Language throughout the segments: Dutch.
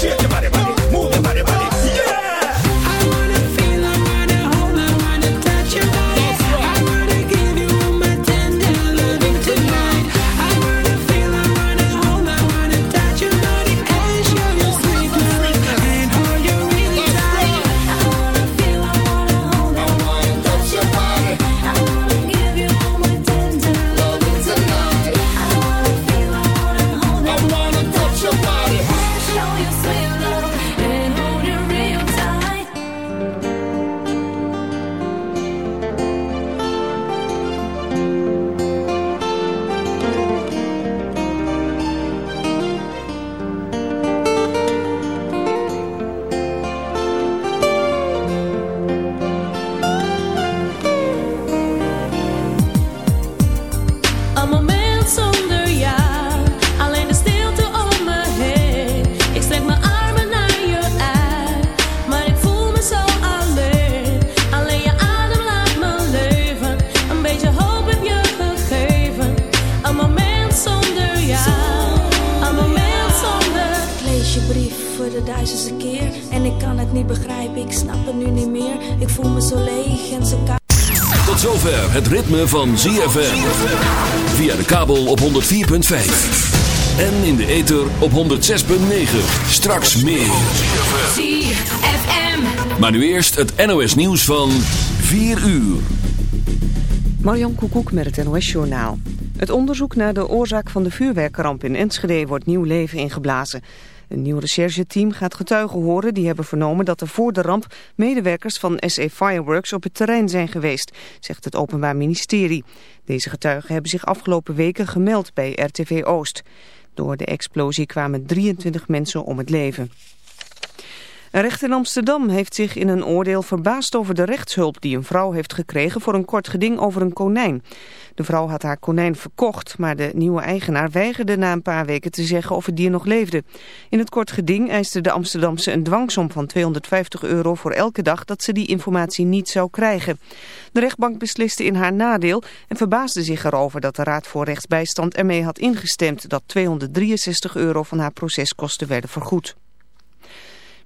Shake ZFM. Via de kabel op 104.5. En in de ether op 106.9. Straks meer. ZFM. Maar nu eerst het NOS nieuws van 4 uur. Marjan Koekoek met het NOS-journaal. Het onderzoek naar de oorzaak van de vuurwerkramp in Enschede wordt nieuw leven ingeblazen. Een nieuw rechercheteam gaat getuigen horen die hebben vernomen dat er voor de ramp medewerkers van SE Fireworks op het terrein zijn geweest, zegt het Openbaar Ministerie. Deze getuigen hebben zich afgelopen weken gemeld bij RTV Oost. Door de explosie kwamen 23 mensen om het leven. Een rechter in Amsterdam heeft zich in een oordeel verbaasd over de rechtshulp die een vrouw heeft gekregen voor een kort geding over een konijn. De vrouw had haar konijn verkocht, maar de nieuwe eigenaar weigerde na een paar weken te zeggen of het dier nog leefde. In het kort geding eiste de Amsterdamse een dwangsom van 250 euro voor elke dag dat ze die informatie niet zou krijgen. De rechtbank besliste in haar nadeel en verbaasde zich erover dat de Raad voor Rechtsbijstand ermee had ingestemd dat 263 euro van haar proceskosten werden vergoed.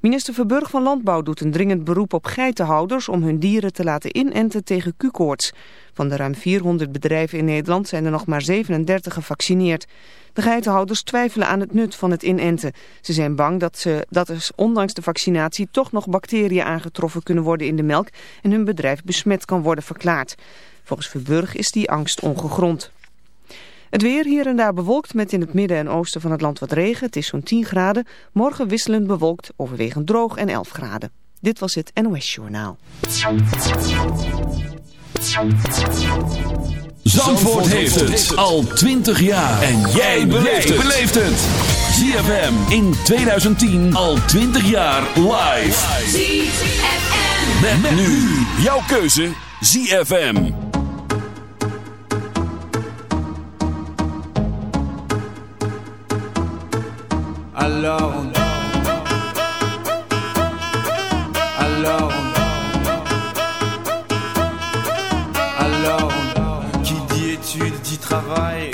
Minister Verburg van Landbouw doet een dringend beroep op geitenhouders om hun dieren te laten inenten tegen Q-koorts. Van de ruim 400 bedrijven in Nederland zijn er nog maar 37 gevaccineerd. De geitenhouders twijfelen aan het nut van het inenten. Ze zijn bang dat, ze, dat er ondanks de vaccinatie toch nog bacteriën aangetroffen kunnen worden in de melk en hun bedrijf besmet kan worden verklaard. Volgens Verburg is die angst ongegrond. Het weer hier en daar bewolkt met in het midden en oosten van het land wat regen. Het is zo'n 10 graden. Morgen wisselend bewolkt, overwegend droog en 11 graden. Dit was het NOS Journaal. Zandvoort heeft het al 20 jaar. En jij beleeft het. ZFM in 2010 al 20 jaar live. ZFM. Met, nu jouw keuze ZFM. Alors on Alors on Alors on Qui dit études dit travail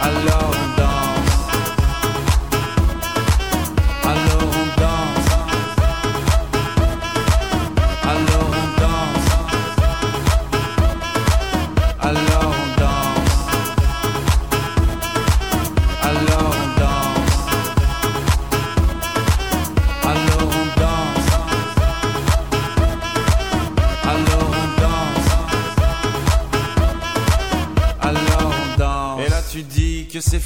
alone.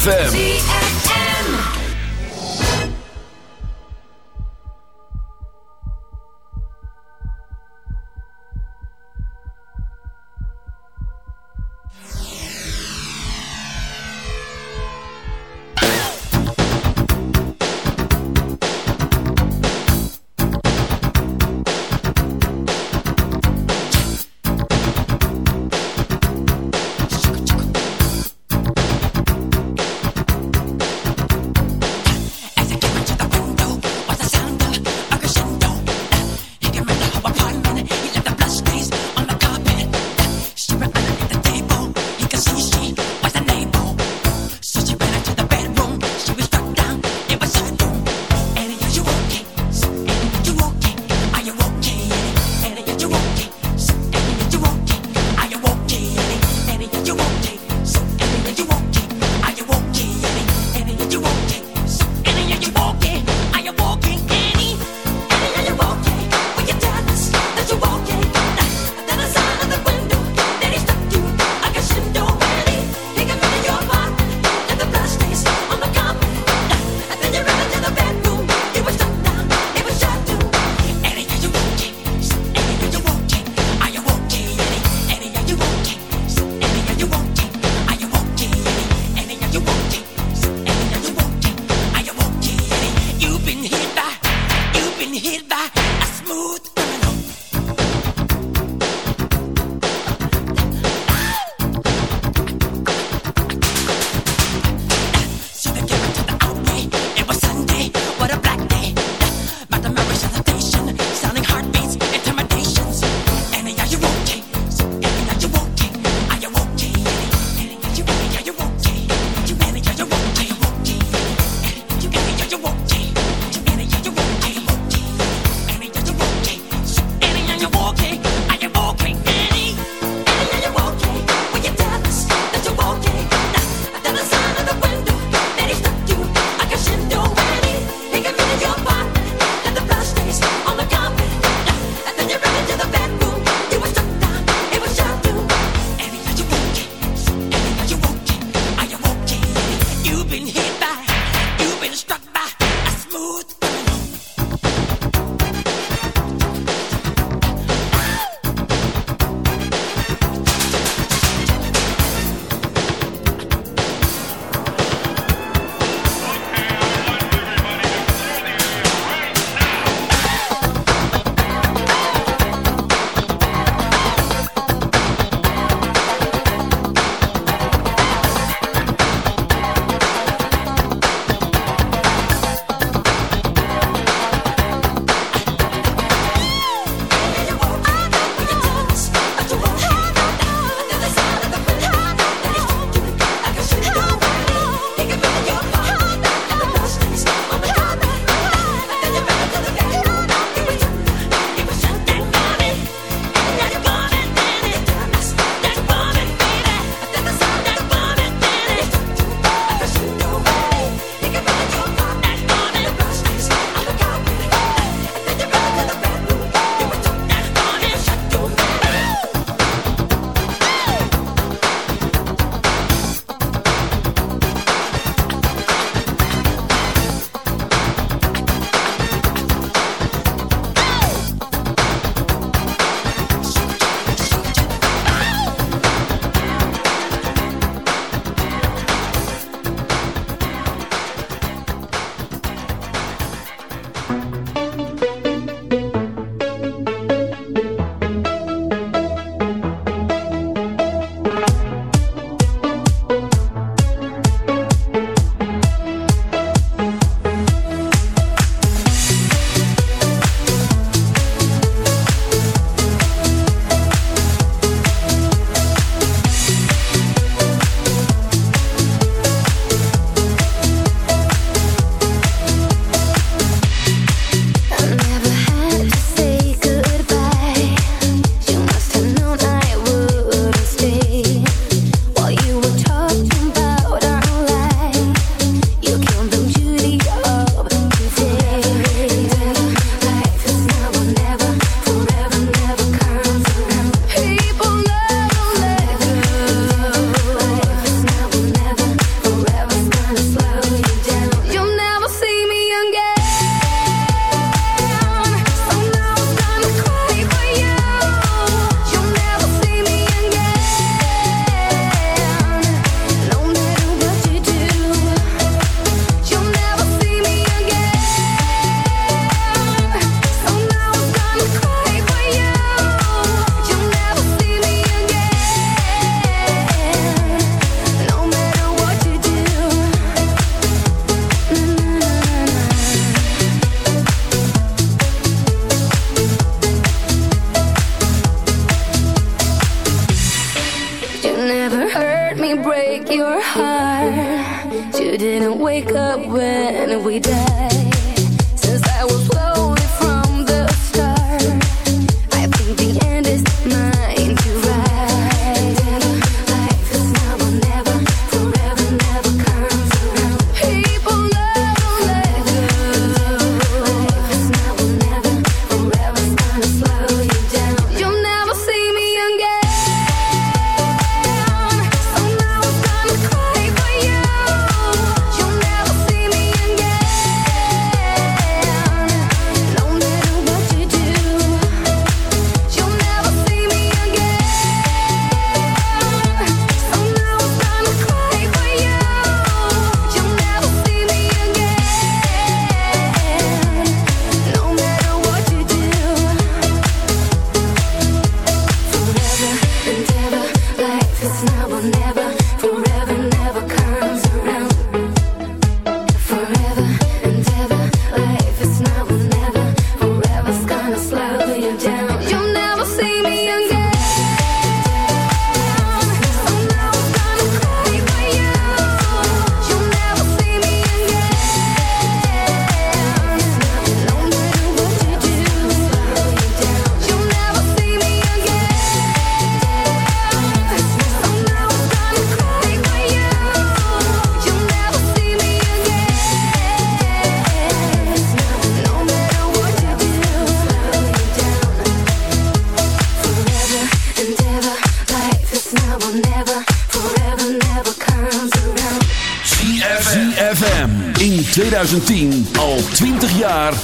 ZFM.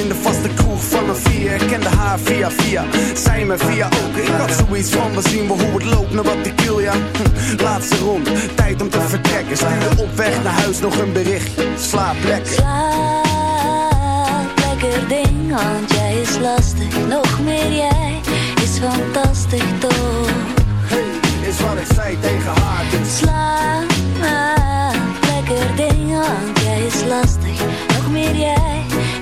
in de vaste kroeg van een vier. Ik kende haar via via, zij me via ook. Ik had zoiets van, we zien wel hoe het loopt, naar wat ik wil, ja. Hm, Laatste rond, tijd om te vertrekken. Stuurde op weg naar huis nog een berichtje. Slaap lekker. Slaap, lekker ding, want jij is lastig. Nog meer jij is fantastisch toch? Hey, is wat ik zei tegen haar. Dus Slaap, lekker ding, want jij is lastig. Nog meer jij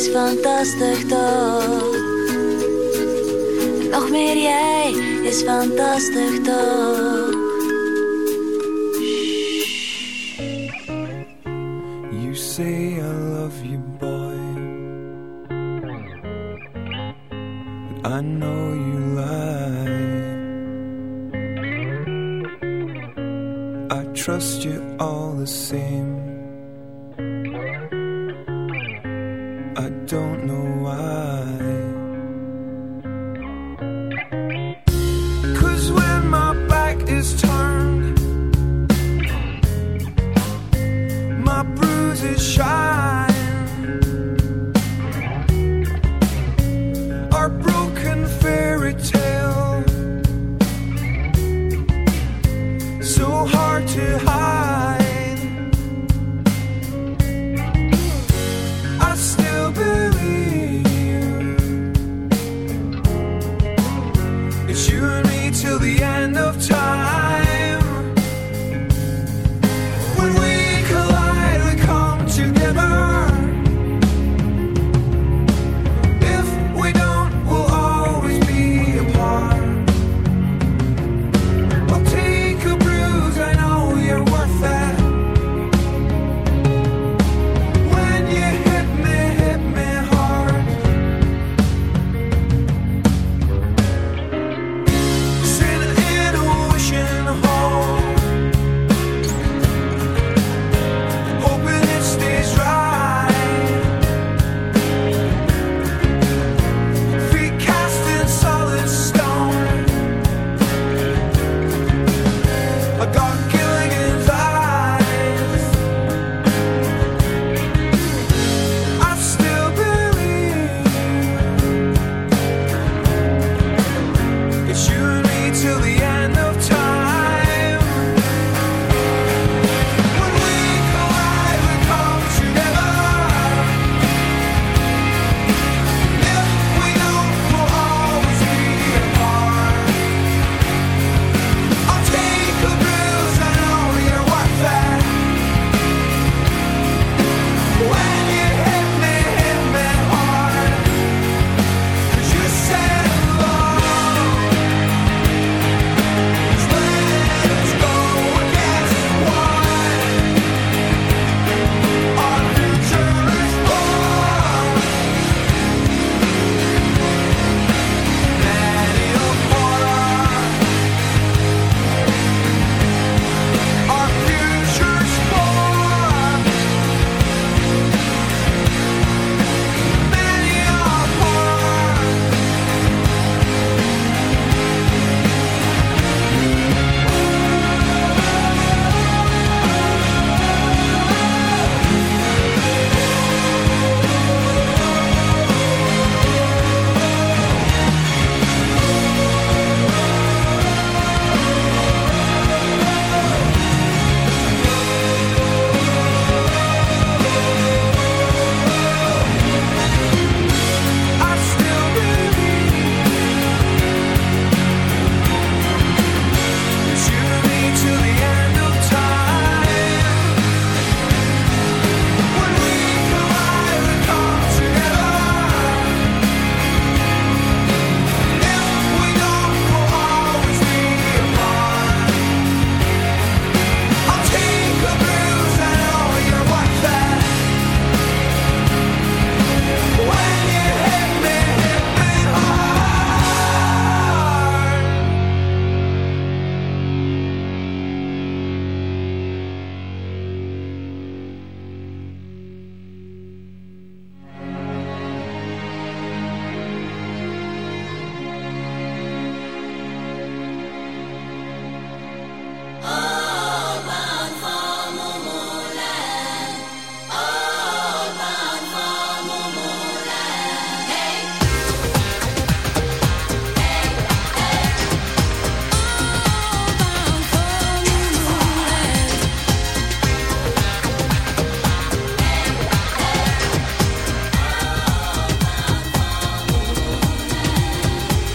is fantastisch toch? Nog meer jij is fantastisch toch? You say I love you, boy. But I know you lie. I trust you all the same. But you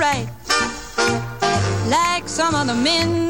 right. Like some other men.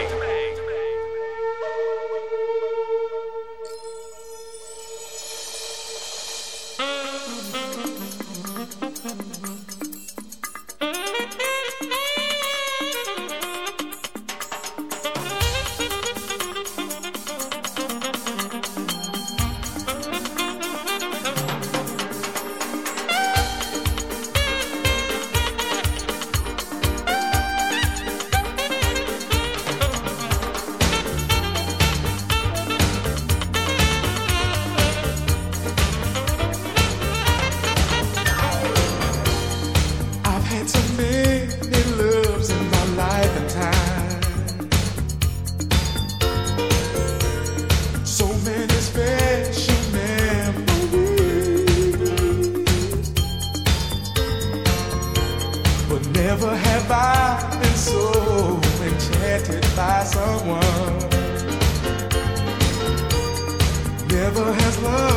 Never has love.